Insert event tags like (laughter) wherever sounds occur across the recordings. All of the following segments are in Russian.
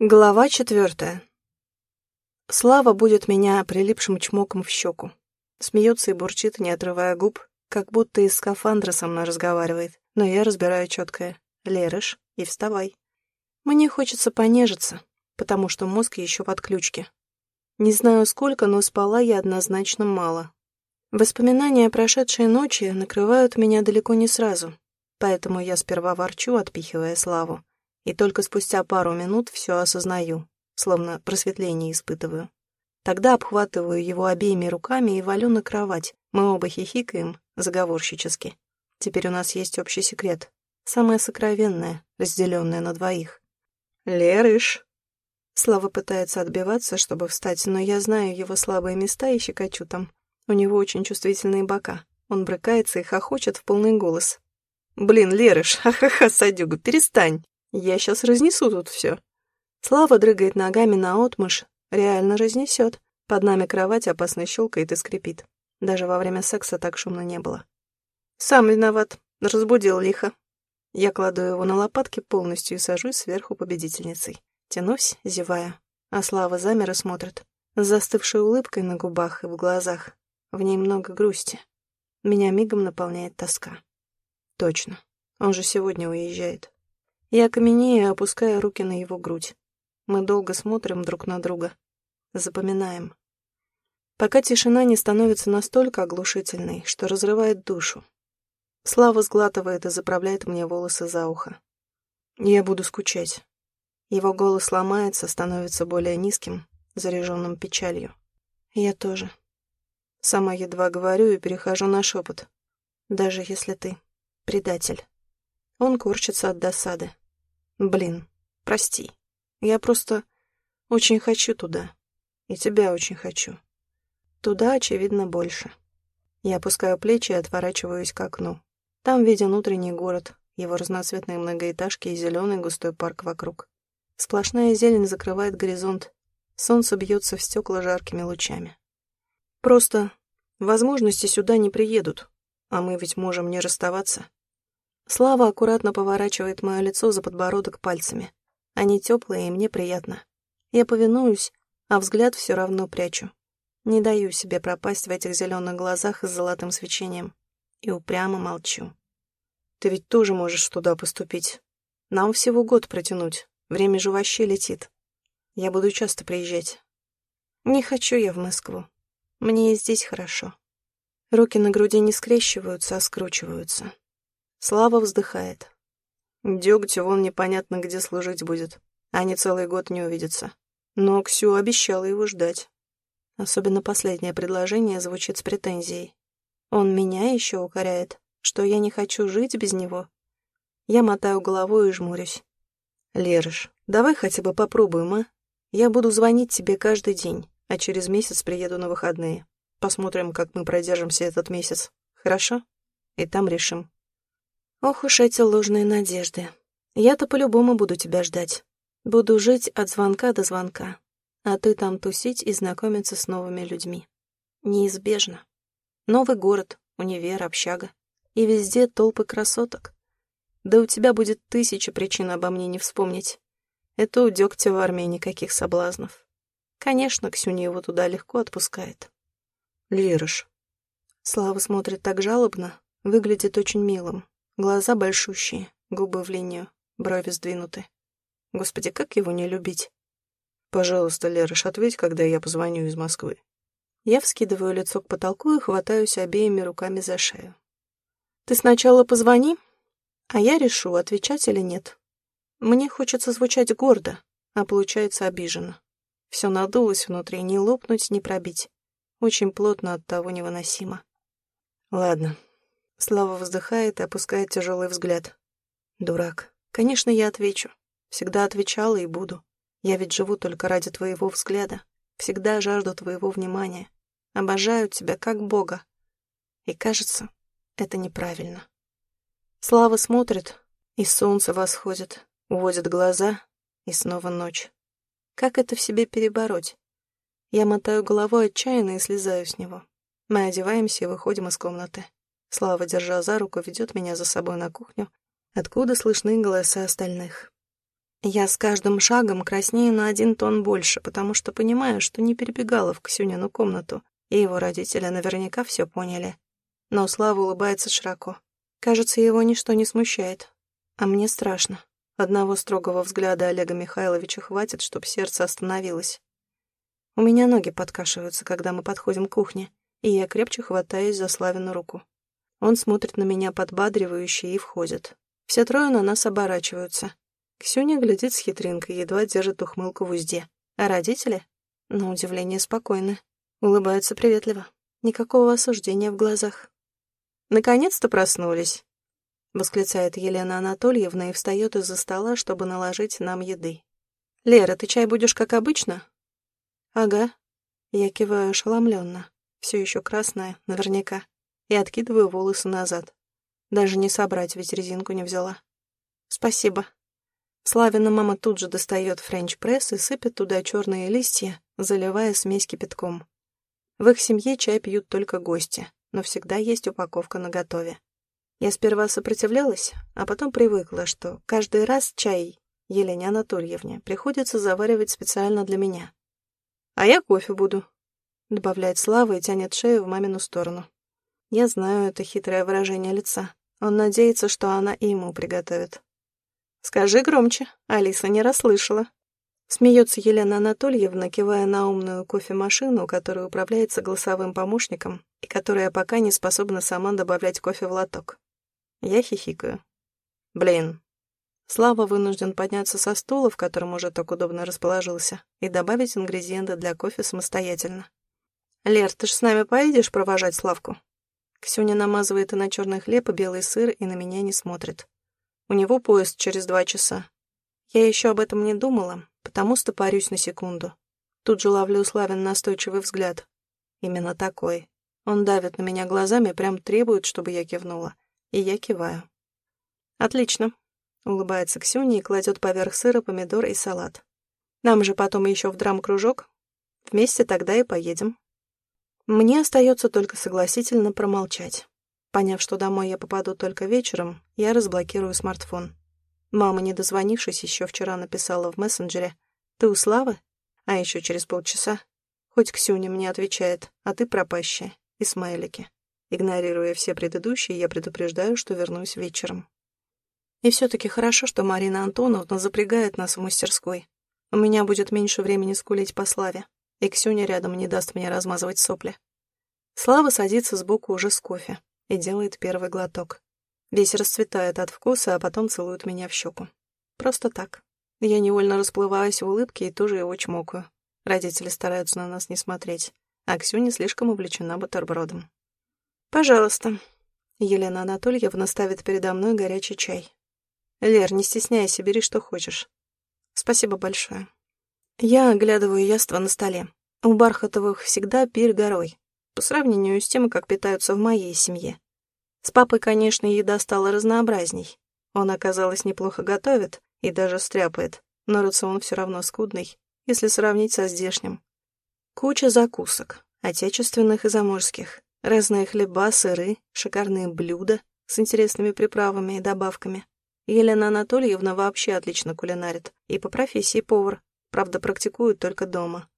Глава четвертая. Слава будет меня прилипшим чмоком в щеку. Смеется и бурчит, не отрывая губ, как будто из скафандра со мной разговаривает. Но я разбираю четкое. Лерыш, и вставай. Мне хочется понежиться, потому что мозг еще в отключке. Не знаю сколько, но спала я однозначно мало. Воспоминания о прошедшей ночи накрывают меня далеко не сразу, поэтому я сперва ворчу, отпихивая Славу и только спустя пару минут все осознаю, словно просветление испытываю. Тогда обхватываю его обеими руками и валю на кровать. Мы оба хихикаем, заговорщически. Теперь у нас есть общий секрет. Самое сокровенное, разделенное на двоих. «Лерыш!» Слава пытается отбиваться, чтобы встать, но я знаю его слабые места и щекочу там. У него очень чувствительные бока. Он брыкается и хохочет в полный голос. «Блин, Лерыш, (laughs) ха-ха-ха, садюга, перестань!» Я сейчас разнесу тут все. Слава дрыгает ногами на отмышь, реально разнесет. Под нами кровать опасно щелкает и скрипит. Даже во время секса так шумно не было. Сам виноват, разбудил лихо. Я кладу его на лопатки полностью и сажусь сверху победительницей. Тянусь, зевая, а Слава замер и смотрит. С застывшей улыбкой на губах и в глазах. В ней много грусти. Меня мигом наполняет тоска. Точно, он же сегодня уезжает. Я каменею, опуская руки на его грудь. Мы долго смотрим друг на друга. Запоминаем. Пока тишина не становится настолько оглушительной, что разрывает душу. Слава сглатывает и заправляет мне волосы за ухо. Я буду скучать. Его голос ломается, становится более низким, заряженным печалью. Я тоже. Сама едва говорю и перехожу на шепот. Даже если ты предатель. Он корчится от досады. Блин, прости. Я просто очень хочу туда. И тебя очень хочу. Туда, очевидно, больше. Я опускаю плечи и отворачиваюсь к окну. Там виден утренний город, его разноцветные многоэтажки и зеленый густой парк вокруг. Сплошная зелень закрывает горизонт. Солнце бьется в стекла жаркими лучами. Просто возможности сюда не приедут, а мы ведь можем не расставаться. Слава аккуратно поворачивает мое лицо за подбородок пальцами. Они теплые, и мне приятно. Я повинуюсь, а взгляд все равно прячу. Не даю себе пропасть в этих зеленых глазах с золотым свечением. И упрямо молчу. Ты ведь тоже можешь туда поступить. Нам всего год протянуть. Время же вообще летит. Я буду часто приезжать. Не хочу я в Москву. Мне и здесь хорошо. Руки на груди не скрещиваются, а скручиваются. Слава вздыхает. Дегтю вон непонятно где служить будет. Они целый год не увидятся. Но Ксю обещала его ждать. Особенно последнее предложение звучит с претензией. Он меня еще укоряет, что я не хочу жить без него. Я мотаю головой и жмурюсь. Лерыш, давай хотя бы попробуем, а? Я буду звонить тебе каждый день, а через месяц приеду на выходные. Посмотрим, как мы продержимся этот месяц. Хорошо? И там решим. Ох уж эти ложные надежды. Я-то по-любому буду тебя ждать. Буду жить от звонка до звонка. А ты там тусить и знакомиться с новыми людьми. Неизбежно. Новый город, универ, общага. И везде толпы красоток. Да у тебя будет тысяча причин обо мне не вспомнить. Это у дегтя в армии никаких соблазнов. Конечно, Ксюня его туда легко отпускает. Лирыш. Слава смотрит так жалобно, выглядит очень милым. Глаза большущие, губы в линию, брови сдвинуты. Господи, как его не любить? Пожалуйста, Лерыш, ответь, когда я позвоню из Москвы. Я вскидываю лицо к потолку и хватаюсь обеими руками за шею. Ты сначала позвони, а я решу, отвечать или нет. Мне хочется звучать гордо, а получается обиженно. Все надулось внутри, не лопнуть, не пробить. Очень плотно от того невыносимо. Ладно, Слава вздыхает и опускает тяжелый взгляд. Дурак. Конечно, я отвечу. Всегда отвечала и буду. Я ведь живу только ради твоего взгляда. Всегда жажду твоего внимания. Обожаю тебя как Бога. И кажется, это неправильно. Слава смотрит, и солнце восходит, уводит глаза, и снова ночь. Как это в себе перебороть? Я мотаю головой отчаянно и слезаю с него. Мы одеваемся и выходим из комнаты. Слава, держа за руку, ведет меня за собой на кухню, откуда слышны голоса остальных. Я с каждым шагом краснею на один тон больше, потому что понимаю, что не перебегала в Ксюнину комнату, и его родители наверняка все поняли. Но Слава улыбается широко. Кажется, его ничто не смущает. А мне страшно. Одного строгого взгляда Олега Михайловича хватит, чтобы сердце остановилось. У меня ноги подкашиваются, когда мы подходим к кухне, и я крепче хватаюсь за Славину руку. Он смотрит на меня подбадривающе и входит. Все трое на нас оборачиваются. Ксюня глядит с хитринкой, едва держит ухмылку в узде. А родители, на удивление, спокойны. Улыбаются приветливо. Никакого осуждения в глазах. «Наконец-то проснулись!» — восклицает Елена Анатольевна и встает из-за стола, чтобы наложить нам еды. «Лера, ты чай будешь как обычно?» «Ага». Я киваю ошеломленно, все еще красная, наверняка, и откидываю волосы назад. Даже не собрать, ведь резинку не взяла. «Спасибо». Славина мама тут же достает френч-пресс и сыпет туда черные листья, заливая смесь кипятком. В их семье чай пьют только гости, но всегда есть упаковка наготове. Я сперва сопротивлялась, а потом привыкла, что каждый раз чай Елене Анатольевне приходится заваривать специально для меня. «А я кофе буду», — добавляет Слава и тянет шею в мамину сторону. Я знаю это хитрое выражение лица. Он надеется, что она и ему приготовит. «Скажи громче, Алиса не расслышала». Смеется Елена Анатольевна, кивая на умную кофемашину, которая управляется голосовым помощником и которая пока не способна сама добавлять кофе в лоток. Я хихикаю. Блин. Слава вынужден подняться со стула, в котором уже так удобно расположился, и добавить ингредиенты для кофе самостоятельно. «Лер, ты ж с нами поедешь провожать Славку?» Ксюня намазывает и на черный хлеб, и белый сыр, и на меня не смотрит. У него поезд через два часа. Я еще об этом не думала, потому стопорюсь на секунду. Тут же ловлю Славин настойчивый взгляд. Именно такой. Он давит на меня глазами, прям требует, чтобы я кивнула и я киваю. «Отлично», — улыбается Ксюня и кладет поверх сыра помидор и салат. «Нам же потом еще в драм-кружок. Вместе тогда и поедем». Мне остается только согласительно промолчать. Поняв, что домой я попаду только вечером, я разблокирую смартфон. Мама, не дозвонившись, еще вчера написала в мессенджере «Ты у Славы?» А еще через полчаса хоть Ксюня мне отвечает, а ты пропащая, и смайлики. Игнорируя все предыдущие, я предупреждаю, что вернусь вечером. И все-таки хорошо, что Марина Антоновна запрягает нас в мастерской. У меня будет меньше времени скулить по Славе, и Ксюня рядом не даст мне размазывать сопли. Слава садится сбоку уже с кофе и делает первый глоток. Весь расцветает от вкуса, а потом целует меня в щеку. Просто так. Я невольно расплываюсь в улыбке и тоже его чмокаю. Родители стараются на нас не смотреть, а Ксюня слишком увлечена бутербродом. «Пожалуйста». Елена Анатольевна ставит передо мной горячий чай. «Лер, не стесняйся, бери что хочешь». «Спасибо большое». Я оглядываю яство на столе. У Бархатовых всегда пир горой, по сравнению с тем, как питаются в моей семье. С папой, конечно, еда стала разнообразней. Он, оказалось, неплохо готовит и даже стряпает, но рацион все равно скудный, если сравнить со здешним. Куча закусок, отечественных и заморских, Разные хлеба, сыры, шикарные блюда с интересными приправами и добавками. Елена Анатольевна вообще отлично кулинарит и по профессии повар, правда, практикует только дома.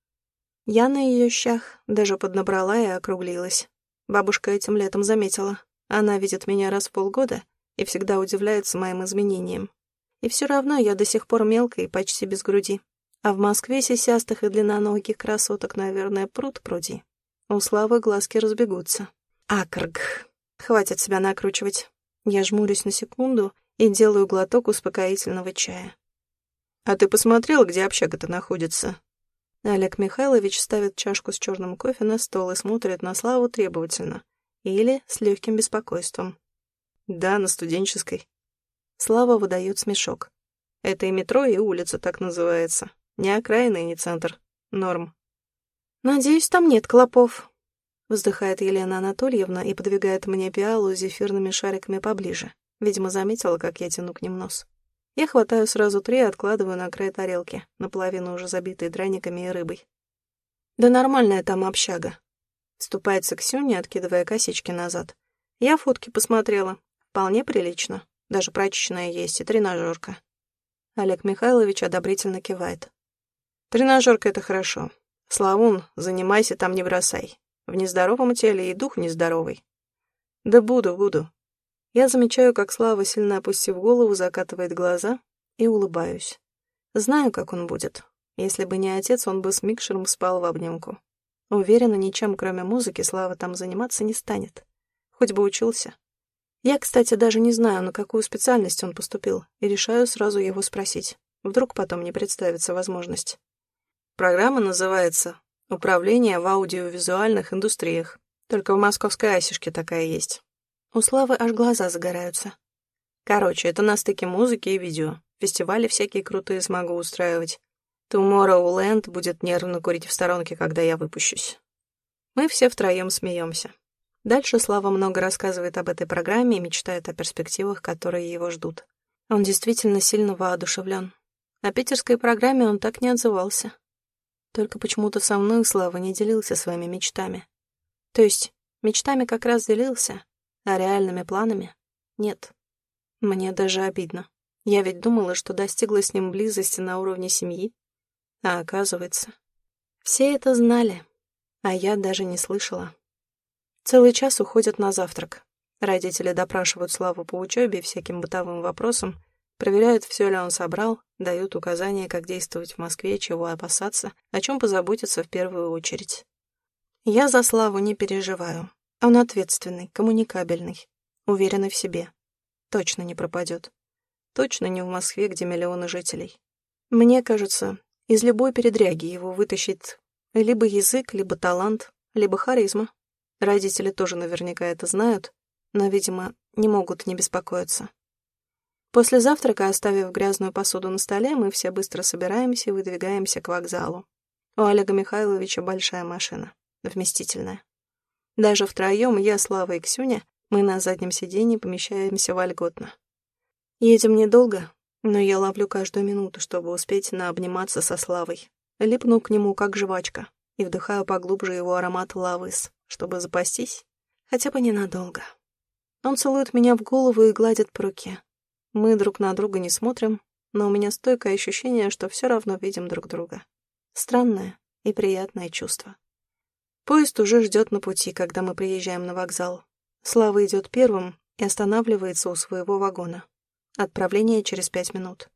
Я на ее щах даже поднабрала и округлилась. Бабушка этим летом заметила. Она видит меня раз в полгода и всегда удивляется моим изменениям. И все равно я до сих пор мелкая и почти без груди. А в Москве сисястых и длинноногих красоток, наверное, пруд пруди. У Славы глазки разбегутся. Акрг. Хватит себя накручивать. Я жмурюсь на секунду и делаю глоток успокоительного чая. «А ты посмотрел, где общага-то находится?» Олег Михайлович ставит чашку с черным кофе на стол и смотрит на Славу требовательно. Или с легким беспокойством. «Да, на студенческой». Слава выдает смешок. Это и метро, и улица так называется. Не окраина и не центр. Норм. «Надеюсь, там нет клопов», — вздыхает Елена Анатольевна и подвигает мне пиалу с зефирными шариками поближе. Видимо, заметила, как я тяну к ним нос. Я хватаю сразу три и откладываю на край тарелки, наполовину уже забитой драниками и рыбой. «Да нормальная там общага», — вступается Ксюня, откидывая косички назад. «Я фотки посмотрела. Вполне прилично. Даже прачечная есть и тренажерка». Олег Михайлович одобрительно кивает. Тренажерка — это хорошо. Славун, занимайся там, не бросай. В нездоровом теле и дух нездоровый. Да буду, буду. Я замечаю, как Слава, сильно опустив голову, закатывает глаза и улыбаюсь. Знаю, как он будет. Если бы не отец, он бы с Микшером спал в обнимку. Уверена, ничем, кроме музыки, Слава там заниматься не станет. Хоть бы учился. Я, кстати, даже не знаю, на какую специальность он поступил, и решаю сразу его спросить. Вдруг потом не представится возможность. Программа называется «Управление в аудиовизуальных индустриях». Только в московской Асишке такая есть. У Славы аж глаза загораются. Короче, это на стыке музыки и видео. Фестивали всякие крутые смогу устраивать. Tomorrowland будет нервно курить в сторонке, когда я выпущусь. Мы все втроем смеемся. Дальше Слава много рассказывает об этой программе и мечтает о перспективах, которые его ждут. Он действительно сильно воодушевлен. О питерской программе он так не отзывался. Только почему-то со мной Слава не делился своими мечтами. То есть, мечтами как раз делился, а реальными планами — нет. Мне даже обидно. Я ведь думала, что достигла с ним близости на уровне семьи. А оказывается, все это знали, а я даже не слышала. Целый час уходят на завтрак. Родители допрашивают Славу по учебе и всяким бытовым вопросам, Проверяют, все ли он собрал, дают указания, как действовать в Москве, чего опасаться, о чем позаботиться в первую очередь. Я за Славу не переживаю. Он ответственный, коммуникабельный, уверенный в себе. Точно не пропадет. Точно не в Москве, где миллионы жителей. Мне кажется, из любой передряги его вытащит либо язык, либо талант, либо харизма. Родители тоже наверняка это знают, но, видимо, не могут не беспокоиться. После завтрака, оставив грязную посуду на столе, мы все быстро собираемся и выдвигаемся к вокзалу. У Олега Михайловича большая машина, вместительная. Даже втроем, я, Слава и Ксюня, мы на заднем сиденье помещаемся вольготно. Едем недолго, но я ловлю каждую минуту, чтобы успеть наобниматься со Славой. Липну к нему, как жвачка, и вдыхаю поглубже его аромат лавыс, чтобы запастись, хотя бы ненадолго. Он целует меня в голову и гладит по руке. Мы друг на друга не смотрим, но у меня стойкое ощущение, что все равно видим друг друга. Странное и приятное чувство. Поезд уже ждет на пути, когда мы приезжаем на вокзал. Слава идет первым и останавливается у своего вагона. Отправление через пять минут.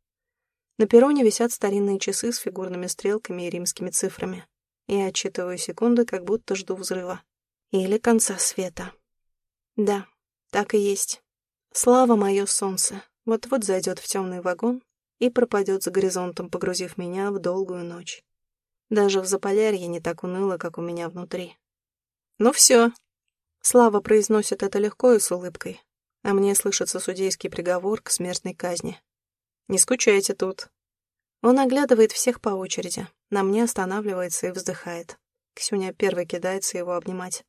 На перроне висят старинные часы с фигурными стрелками и римскими цифрами. Я отчитываю секунды, как будто жду взрыва. Или конца света. Да, так и есть. Слава мое солнце, вот-вот зайдет в темный вагон и пропадет за горизонтом, погрузив меня в долгую ночь. Даже в Заполярье не так уныло, как у меня внутри. «Ну все!» Слава произносит это легко и с улыбкой, а мне слышится судейский приговор к смертной казни. «Не скучайте тут!» Он оглядывает всех по очереди, на мне останавливается и вздыхает. Ксюня первой кидается его обнимать.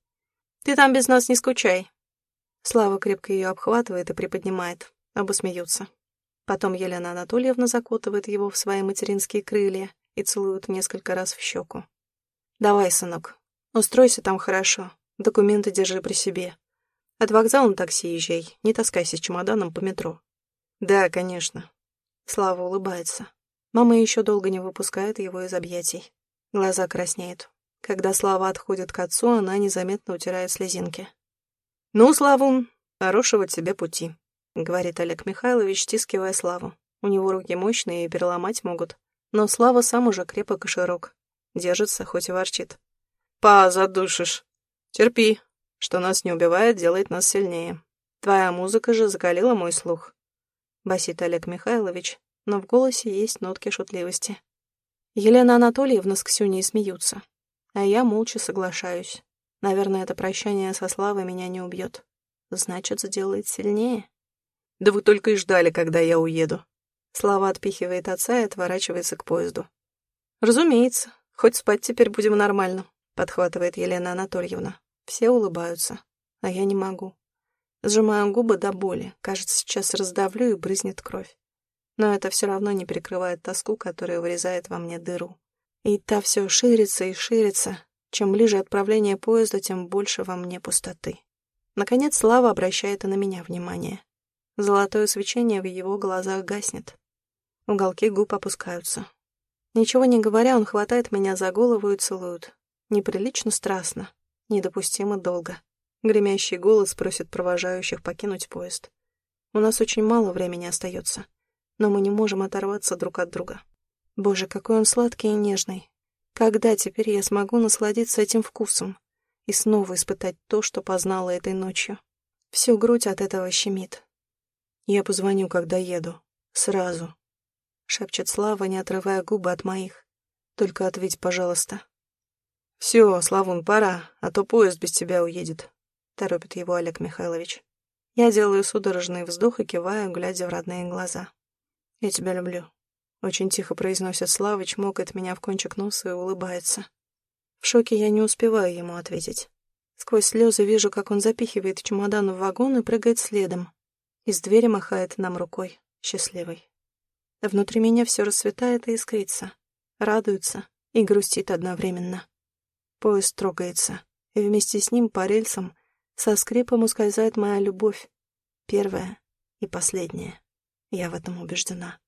«Ты там без нас не скучай!» Слава крепко ее обхватывает и приподнимает. Оба смеются. Потом Елена Анатольевна закутывает его в свои материнские крылья и целует несколько раз в щеку. «Давай, сынок, устройся там хорошо, документы держи при себе. От вокзала на такси езжай, не таскайся с чемоданом по метро». «Да, конечно». Слава улыбается. Мама еще долго не выпускает его из объятий. Глаза краснеют. Когда Слава отходит к отцу, она незаметно утирает слезинки. «Ну, Славун, хорошего тебе пути». — говорит Олег Михайлович, стискивая Славу. У него руки мощные и переломать могут. Но Слава сам уже крепок и широк. Держится, хоть и ворчит. «Па, задушишь. Терпи. Что нас не убивает, делает нас сильнее. Твоя музыка же закалила мой слух». Басит Олег Михайлович, но в голосе есть нотки шутливости. Елена Анатольевна с Ксюней смеются, а я молча соглашаюсь. Наверное, это прощание со Славой меня не убьет. Значит, сделает сильнее. Да вы только и ждали, когда я уеду. Слава отпихивает отца и отворачивается к поезду. Разумеется, хоть спать теперь будем нормально, подхватывает Елена Анатольевна. Все улыбаются, а я не могу. Сжимаю губы до боли, кажется, сейчас раздавлю и брызнет кровь. Но это все равно не прикрывает тоску, которая вырезает во мне дыру. И та все ширится и ширится. Чем ближе отправление поезда, тем больше во мне пустоты. Наконец Слава обращает на меня внимание. Золотое свечение в его глазах гаснет. Уголки губ опускаются. Ничего не говоря, он хватает меня за голову и целует. Неприлично страстно, недопустимо долго. Гремящий голос просит провожающих покинуть поезд. У нас очень мало времени остается, но мы не можем оторваться друг от друга. Боже, какой он сладкий и нежный. Когда теперь я смогу насладиться этим вкусом и снова испытать то, что познала этой ночью? Всю грудь от этого щемит. Я позвоню, когда еду. Сразу. Шепчет Слава, не отрывая губы от моих. Только ответь, пожалуйста. Все, Славун, пора, а то поезд без тебя уедет. — торопит его Олег Михайлович. Я делаю судорожный вздох и киваю, глядя в родные глаза. «Я тебя люблю», — очень тихо произносит Славыч, мокает меня в кончик носа и улыбается. В шоке я не успеваю ему ответить. Сквозь слезы вижу, как он запихивает чемодан в вагон и прыгает следом. Из двери махает нам рукой, счастливый. Внутри меня все расцветает и искрится, радуется и грустит одновременно. Поезд трогается, и вместе с ним по рельсам — со скрипом ускользает моя любовь. Первая и последняя. Я в этом убеждена.